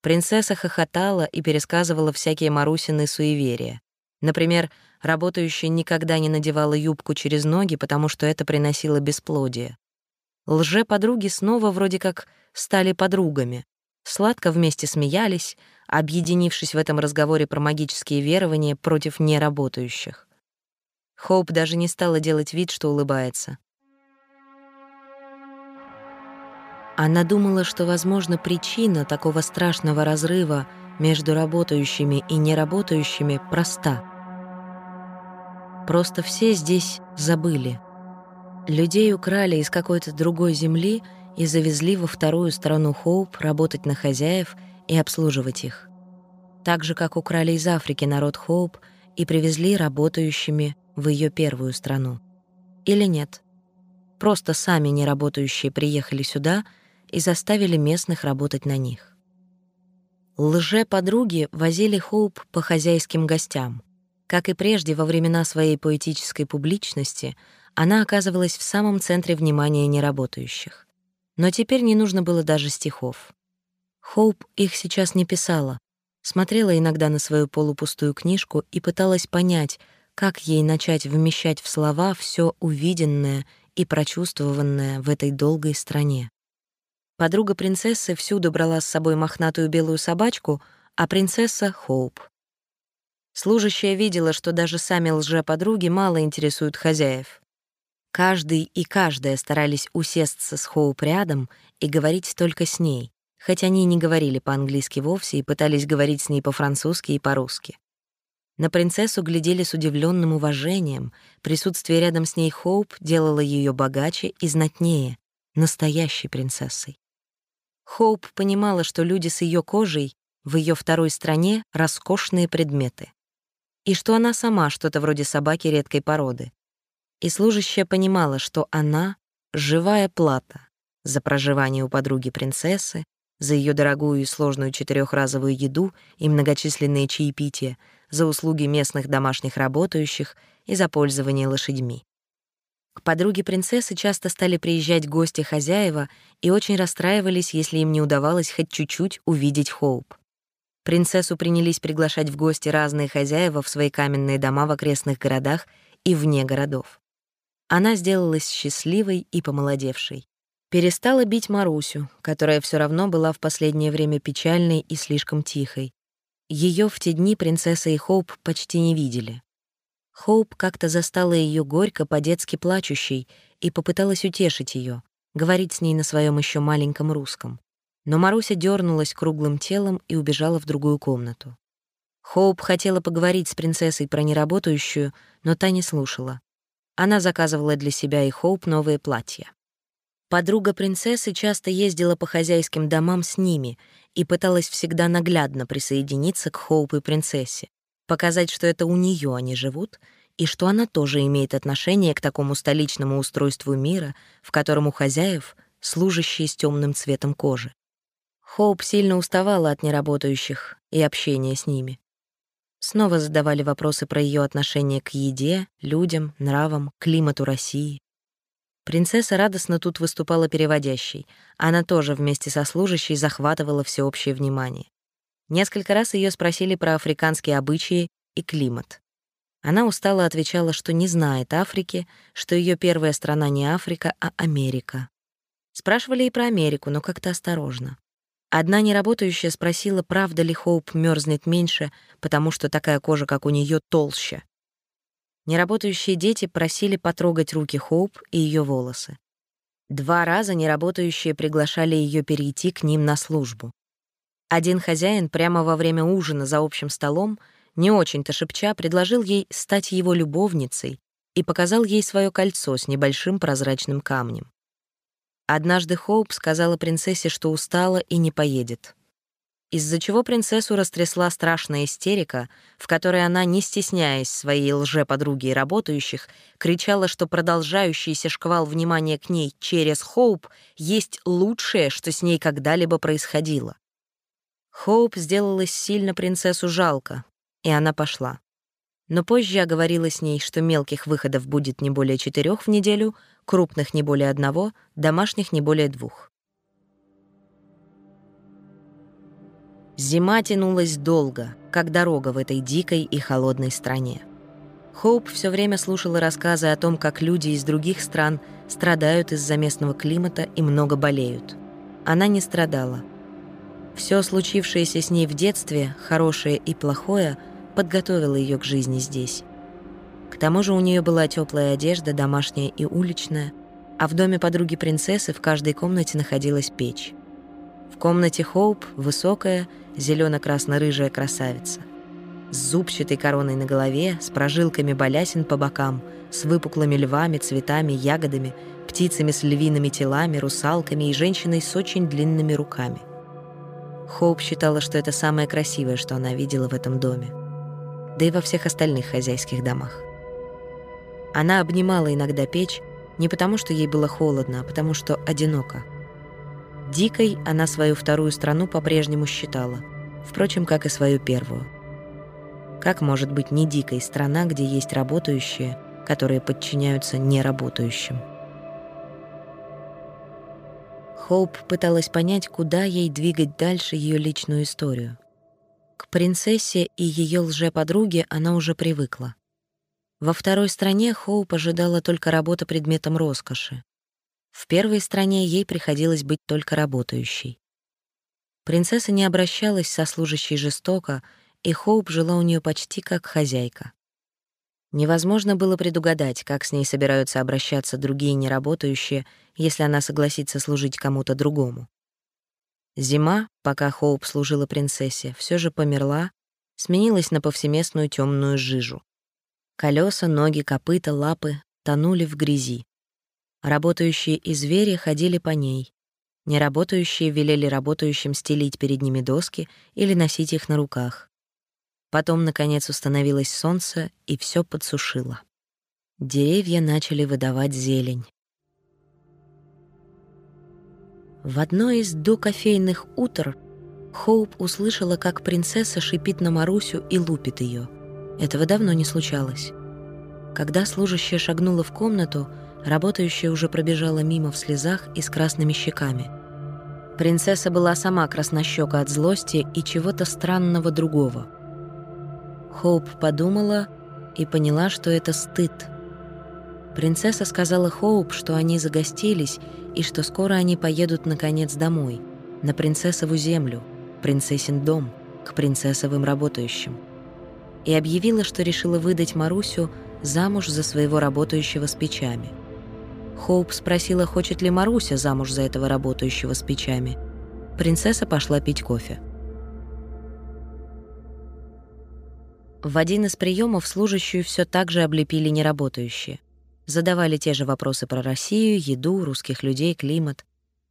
Принцесса хохотала и пересказывала всякие Марусины суеверия. Например, работающая никогда не надевала юбку через ноги, потому что это приносило бесплодие. Лже-подруги снова вроде как стали подругами. Сладко вместе смеялись, объединившись в этом разговоре про магические верования против неработающих. Хоуп даже не стала делать вид, что улыбается. Она думала, что, возможно, причина такого страшного разрыва между работающими и неработающими проста. Просто все здесь забыли. Людей украли из какой-то другой земли и завезли во вторую страну Хоуп работать на хозяев и обслуживать их. Так же, как украли из Африки народ Хоуп и привезли работающими в ее первую страну. Или нет? Просто сами неработающие приехали сюда — и заставили местных работать на них. Лже-подруги возили Хоуп по хозяйским гостям. Как и прежде, во времена своей поэтической публичности, она оказывалась в самом центре внимания неработающих. Но теперь не нужно было даже стихов. Хоуп их сейчас не писала, смотрела иногда на свою полупустую книжку и пыталась понять, как ей начать вмещать в слова все увиденное и прочувствованное в этой долгой стране. Подруга принцессы всюду брала с собой мохнатую белую собачку, а принцесса — Хоуп. Служащая видела, что даже сами лже-подруги мало интересуют хозяев. Каждый и каждая старались усесться с Хоуп рядом и говорить только с ней, хоть они не говорили по-английски вовсе и пытались говорить с ней по-французски и по-русски. На принцессу глядели с удивленным уважением. Присутствие рядом с ней Хоуп делало ее богаче и знатнее, настоящей принцессой. Хоуп понимала, что люди с ее кожей в ее второй стране — роскошные предметы. И что она сама что-то вроде собаки редкой породы. И служащая понимала, что она — живая плата за проживание у подруги принцессы, за ее дорогую и сложную четырехразовую еду и многочисленные чаепития, за услуги местных домашних работающих и за пользование лошадьми. К подруге принцессы часто стали приезжать гости хозяева и очень расстраивались, если им не удавалось хоть чуть-чуть увидеть Хоуп. Принцессу принялись приглашать в гости разные хозяева в свои каменные дома в окрестных городах и вне городов. Она сделалась счастливой и помолодевшей. Перестала бить Марусю, которая все равно была в последнее время печальной и слишком тихой. Ее в те дни принцесса и Хоуп почти не видели. Хоуп как-то застала ее горько, по-детски плачущей, и попыталась утешить ее, говорить с ней на своем еще маленьком русском. Но Маруся дернулась круглым телом и убежала в другую комнату. Хоуп хотела поговорить с принцессой про неработающую, но та не слушала. Она заказывала для себя и Хоуп новые платья. Подруга принцессы часто ездила по хозяйским домам с ними и пыталась всегда наглядно присоединиться к Хоуп и принцессе, показать, что это у нее они живут, и что она тоже имеет отношение к такому столичному устройству мира, в котором у хозяев служащие с темным цветом кожи. Хоуп сильно уставала от неработающих и общения с ними. Снова задавали вопросы про ее отношение к еде, людям, нравам, климату России. Принцесса радостно тут выступала переводящей. Она тоже вместе со служащей захватывала всеобщее внимание. Несколько раз ее спросили про африканские обычаи и климат. Она устало отвечала, что не знает Африки, что ее первая страна не Африка, а Америка. Спрашивали и про Америку, но как-то осторожно. Одна неработающая спросила, правда ли Хоуп мерзнет меньше, потому что такая кожа, как у нее, толще. Неработающие дети просили потрогать руки Хоуп и ее волосы. Два раза неработающие приглашали ее перейти к ним на службу. Один хозяин прямо во время ужина за общим столом, не очень-то шепча, предложил ей стать его любовницей и показал ей свое кольцо с небольшим прозрачным камнем. Однажды Хоуп сказала принцессе, что устала и не поедет из-за чего принцессу растрясла страшная истерика, в которой она, не стесняясь своей лже-подруги и работающих, кричала, что продолжающийся шквал внимания к ней через Хоуп есть лучшее, что с ней когда-либо происходило. Хоуп сделалась сильно принцессу жалко, и она пошла. Но позже я говорила с ней, что мелких выходов будет не более четырех в неделю, крупных не более одного, домашних не более двух. Зима тянулась долго, как дорога в этой дикой и холодной стране. Хоуп все время слушала рассказы о том, как люди из других стран страдают из-за местного климата и много болеют. Она не страдала. Все случившееся с ней в детстве, хорошее и плохое, подготовило ее к жизни здесь. К тому же у нее была теплая одежда, домашняя и уличная, а в доме подруги принцессы в каждой комнате находилась печь. В комнате Хоуп высокая, зелено-красно-рыжая красавица. С зубчатой короной на голове, с прожилками балясин по бокам, с выпуклыми львами, цветами, ягодами, птицами с львиными телами, русалками и женщиной с очень длинными руками. Хоуп считала, что это самое красивое, что она видела в этом доме. Да и во всех остальных хозяйских домах. Она обнимала иногда печь не потому, что ей было холодно, а потому что одиноко — Дикой она свою вторую страну по-прежнему считала, впрочем, как и свою первую. Как может быть не дикой страна, где есть работающие, которые подчиняются неработающим? Хоуп пыталась понять, куда ей двигать дальше ее личную историю. К принцессе и ее лже-подруге она уже привыкла. Во второй стране Хоуп ожидала только работа предметом роскоши. В первой стране ей приходилось быть только работающей. Принцесса не обращалась со служащей жестоко, и Хоуп жила у нее почти как хозяйка. Невозможно было предугадать, как с ней собираются обращаться другие неработающие, если она согласится служить кому-то другому. Зима, пока Хоуп служила принцессе, все же померла, сменилась на повсеместную темную жижу. Колеса, ноги, копыта, лапы тонули в грязи. Работающие и звери ходили по ней. Неработающие велели работающим стелить перед ними доски или носить их на руках. Потом, наконец, установилось солнце, и все подсушило. Деревья начали выдавать зелень. В одно из докофейных утр Хоуп услышала, как принцесса шипит на Марусю и лупит ее. Этого давно не случалось. Когда служащая шагнула в комнату, работающая уже пробежала мимо в слезах и с красными щеками. Принцесса была сама краснощека от злости и чего-то странного другого. Хоуп подумала и поняла, что это стыд. Принцесса сказала Хоуп, что они загостились и что скоро они поедут наконец домой, на принцессову землю, принцессин дом, к принцессовым работающим. И объявила, что решила выдать Марусю замуж за своего работающего с печами. Хоуп спросила, хочет ли Маруся замуж за этого работающего с печами. Принцесса пошла пить кофе. В один из приемов служащую все так же облепили неработающие. Задавали те же вопросы про Россию, еду, русских людей, климат.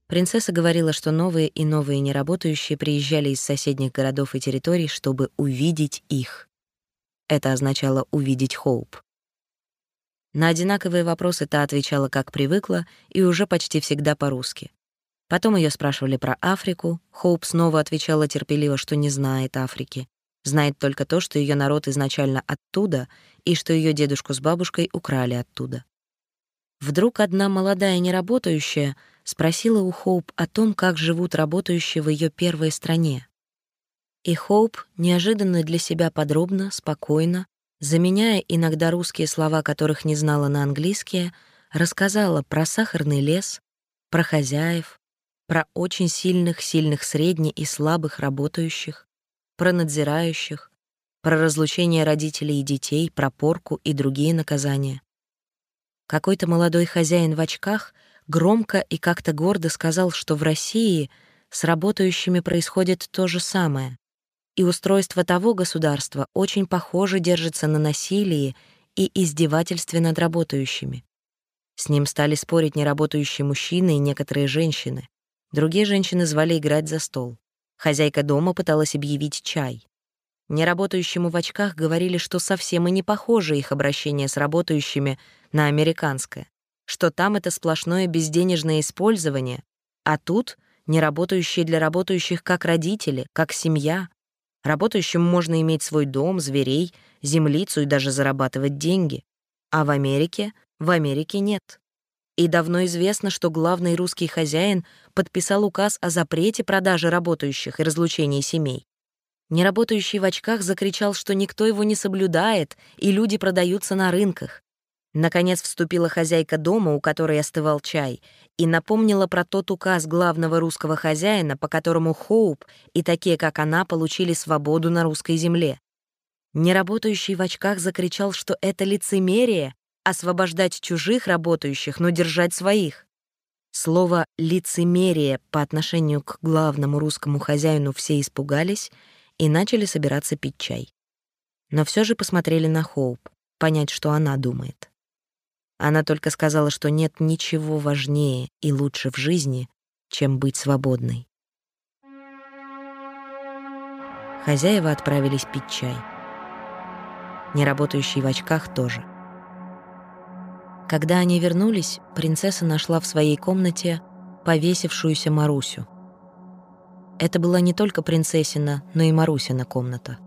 Принцесса говорила, что новые и новые неработающие приезжали из соседних городов и территорий, чтобы увидеть их. Это означало увидеть Хоуп. На одинаковые вопросы та отвечала, как привыкла, и уже почти всегда по-русски. Потом ее спрашивали про Африку. Хоуп снова отвечала терпеливо, что не знает Африки. Знает только то, что ее народ изначально оттуда и что ее дедушку с бабушкой украли оттуда. Вдруг одна молодая неработающая спросила у Хоуп о том, как живут работающие в ее первой стране. И Хоуп неожиданно для себя подробно, спокойно, заменяя иногда русские слова, которых не знала на английские, рассказала про сахарный лес, про хозяев, про очень сильных, сильных средне и слабых работающих, про надзирающих, про разлучение родителей и детей, про порку и другие наказания. Какой-то молодой хозяин в очках громко и как-то гордо сказал, что в России с работающими происходит то же самое, и устройство того государства очень похоже держится на насилии и издевательстве над работающими. С ним стали спорить неработающие мужчины и некоторые женщины. Другие женщины звали играть за стол. Хозяйка дома пыталась объявить чай. Неработающему в очках говорили, что совсем и не похоже их обращение с работающими на американское, что там это сплошное безденежное использование, а тут неработающие для работающих как родители, как семья. Работающим можно иметь свой дом, зверей, землицу и даже зарабатывать деньги. А в Америке? В Америке нет. И давно известно, что главный русский хозяин подписал указ о запрете продажи работающих и разлучении семей. Неработающий в очках закричал, что никто его не соблюдает, и люди продаются на рынках. Наконец вступила хозяйка дома, у которой остывал чай, и напомнила про тот указ главного русского хозяина, по которому Хоуп и такие, как она, получили свободу на русской земле. Неработающий в очках закричал, что это лицемерие — освобождать чужих работающих, но держать своих. Слово «лицемерие» по отношению к главному русскому хозяину все испугались — и начали собираться пить чай. Но все же посмотрели на Хоуп, понять, что она думает. Она только сказала, что нет ничего важнее и лучше в жизни, чем быть свободной. Хозяева отправились пить чай. Неработающий в очках тоже. Когда они вернулись, принцесса нашла в своей комнате повесившуюся Марусю — это была не только принцессина, но и Марусина комната.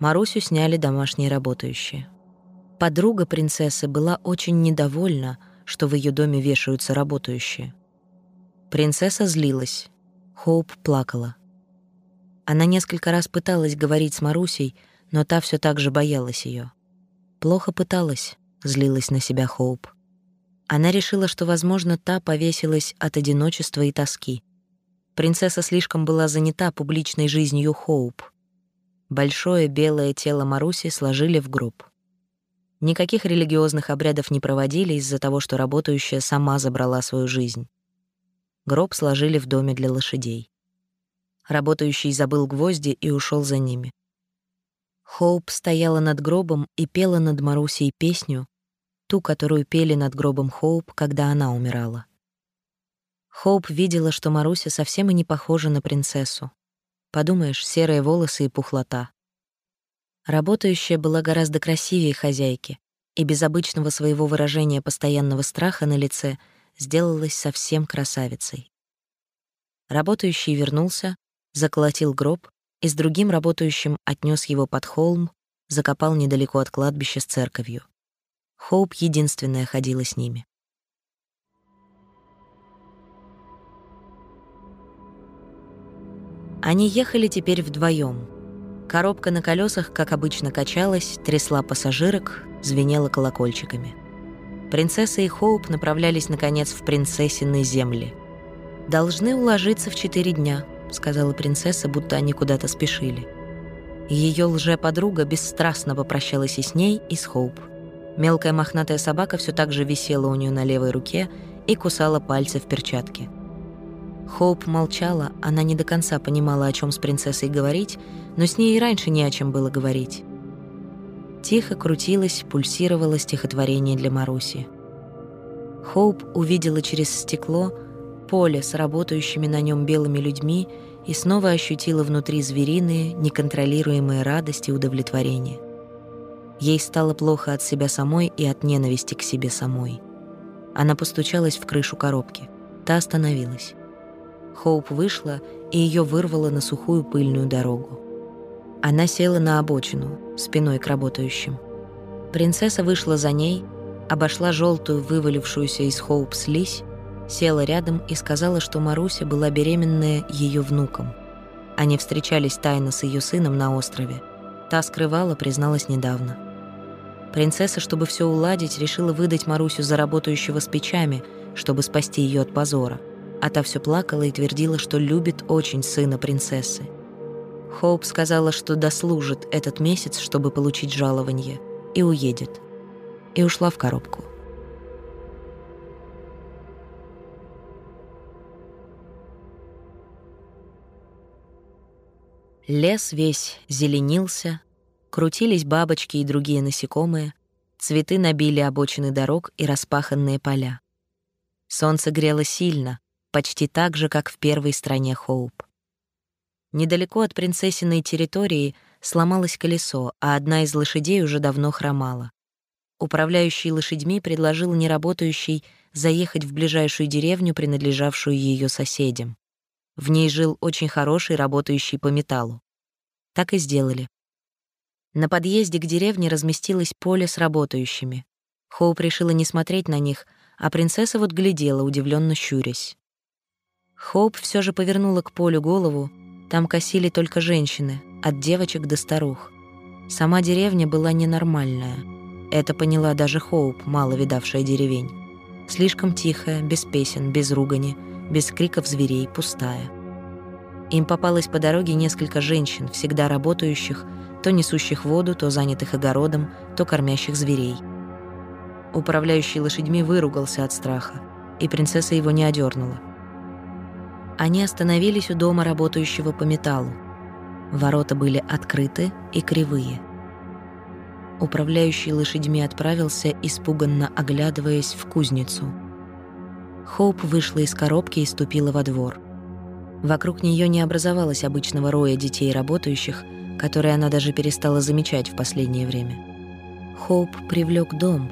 Марусю сняли домашние работающие. Подруга принцессы была очень недовольна, что в ее доме вешаются работающие. Принцесса злилась. Хоуп плакала. Она несколько раз пыталась говорить с Марусей, но та все так же боялась ее. Плохо пыталась, злилась на себя Хоуп. Она решила, что, возможно, та повесилась от одиночества и тоски — Принцесса слишком была занята публичной жизнью Хоуп. Большое белое тело Маруси сложили в гроб. Никаких религиозных обрядов не проводили из-за того, что работающая сама забрала свою жизнь. Гроб сложили в доме для лошадей. Работающий забыл гвозди и ушел за ними. Хоуп стояла над гробом и пела над Марусей песню, ту, которую пели над гробом Хоуп, когда она умирала. Хоуп видела, что Маруся совсем и не похожа на принцессу. Подумаешь, серые волосы и пухлота. Работающая была гораздо красивее хозяйки, и без обычного своего выражения постоянного страха на лице сделалась совсем красавицей. Работающий вернулся, заколотил гроб и с другим работающим отнес его под холм, закопал недалеко от кладбища с церковью. Хоуп единственная ходила с ними. Они ехали теперь вдвоем. Коробка на колесах, как обычно, качалась, трясла пассажирок, звенела колокольчиками. Принцесса и Хоуп направлялись, наконец, в принцессины земли. «Должны уложиться в четыре дня», — сказала принцесса, будто они куда-то спешили. Ее лже-подруга бесстрастно попрощалась и с ней, и с Хоуп. Мелкая мохнатая собака все так же висела у нее на левой руке и кусала пальцы в перчатке. Хоуп молчала, она не до конца понимала, о чем с принцессой говорить, но с ней и раньше не о чем было говорить. Тихо крутилось, пульсировало стихотворение для Маруси. Хоуп увидела через стекло поле с работающими на нем белыми людьми и снова ощутила внутри звериные, неконтролируемые радости и удовлетворение. Ей стало плохо от себя самой и от ненависти к себе самой. Она постучалась в крышу коробки. Та остановилась. Хоуп вышла, и ее вырвало на сухую пыльную дорогу. Она села на обочину, спиной к работающим. Принцесса вышла за ней, обошла желтую, вывалившуюся из Хоуп слизь, села рядом и сказала, что Маруся была беременная ее внуком. Они встречались тайно с ее сыном на острове. Та скрывала, призналась недавно. Принцесса, чтобы все уладить, решила выдать Марусю за работающего с печами, чтобы спасти ее от позора — а та все плакала и твердила, что любит очень сына принцессы. Хоуп сказала, что дослужит этот месяц, чтобы получить жалование, и уедет. И ушла в коробку. Лес весь зеленился, крутились бабочки и другие насекомые, цветы набили обочины дорог и распаханные поля. Солнце грело сильно, почти так же, как в первой стране Хоуп. Недалеко от принцессиной территории сломалось колесо, а одна из лошадей уже давно хромала. Управляющий лошадьми предложил неработающей заехать в ближайшую деревню, принадлежавшую ее соседям. В ней жил очень хороший, работающий по металлу. Так и сделали. На подъезде к деревне разместилось поле с работающими. Хоуп решила не смотреть на них, а принцесса вот глядела, удивленно щурясь. Хоуп все же повернула к полю голову. Там косили только женщины, от девочек до старух. Сама деревня была ненормальная. Это поняла даже Хоуп, мало видавшая деревень. Слишком тихая, без песен, без ругани, без криков зверей, пустая. Им попалось по дороге несколько женщин, всегда работающих, то несущих воду, то занятых огородом, то кормящих зверей. Управляющий лошадьми выругался от страха, и принцесса его не одернула. Они остановились у дома, работающего по металлу. Ворота были открыты и кривые. Управляющий лошадьми отправился, испуганно оглядываясь в кузницу. Хоуп вышла из коробки и ступила во двор. Вокруг нее не образовалось обычного роя детей работающих, которые она даже перестала замечать в последнее время. Хоуп привлек дом,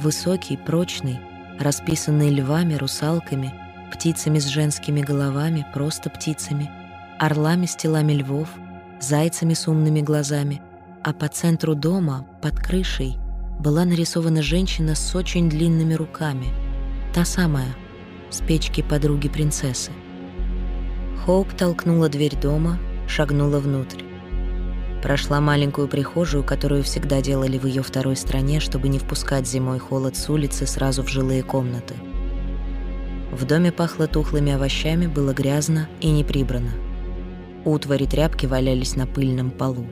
высокий, прочный, расписанный львами, русалками — птицами с женскими головами, просто птицами, орлами с телами львов, зайцами с умными глазами, а по центру дома, под крышей, была нарисована женщина с очень длинными руками, та самая, с печки подруги принцессы. Хоуп толкнула дверь дома, шагнула внутрь. Прошла маленькую прихожую, которую всегда делали в ее второй стране, чтобы не впускать зимой холод с улицы сразу в жилые комнаты — в доме пахло тухлыми овощами, было грязно и не прибрано. Утвари тряпки валялись на пыльном полу.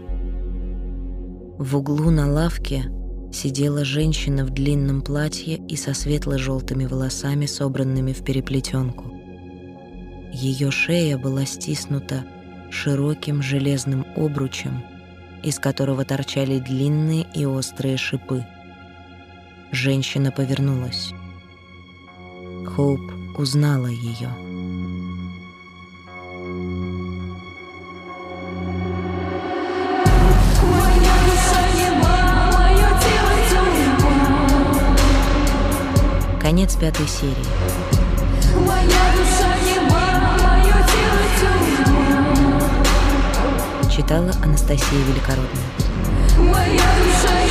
В углу на лавке сидела женщина в длинном платье и со светло-желтыми волосами, собранными в переплетенку. Ее шея была стиснута широким железным обручем, из которого торчали длинные и острые шипы. Женщина повернулась. Хоуп узнала ее. Конец пятой серии. Читала Анастасия Великородная. Моя душа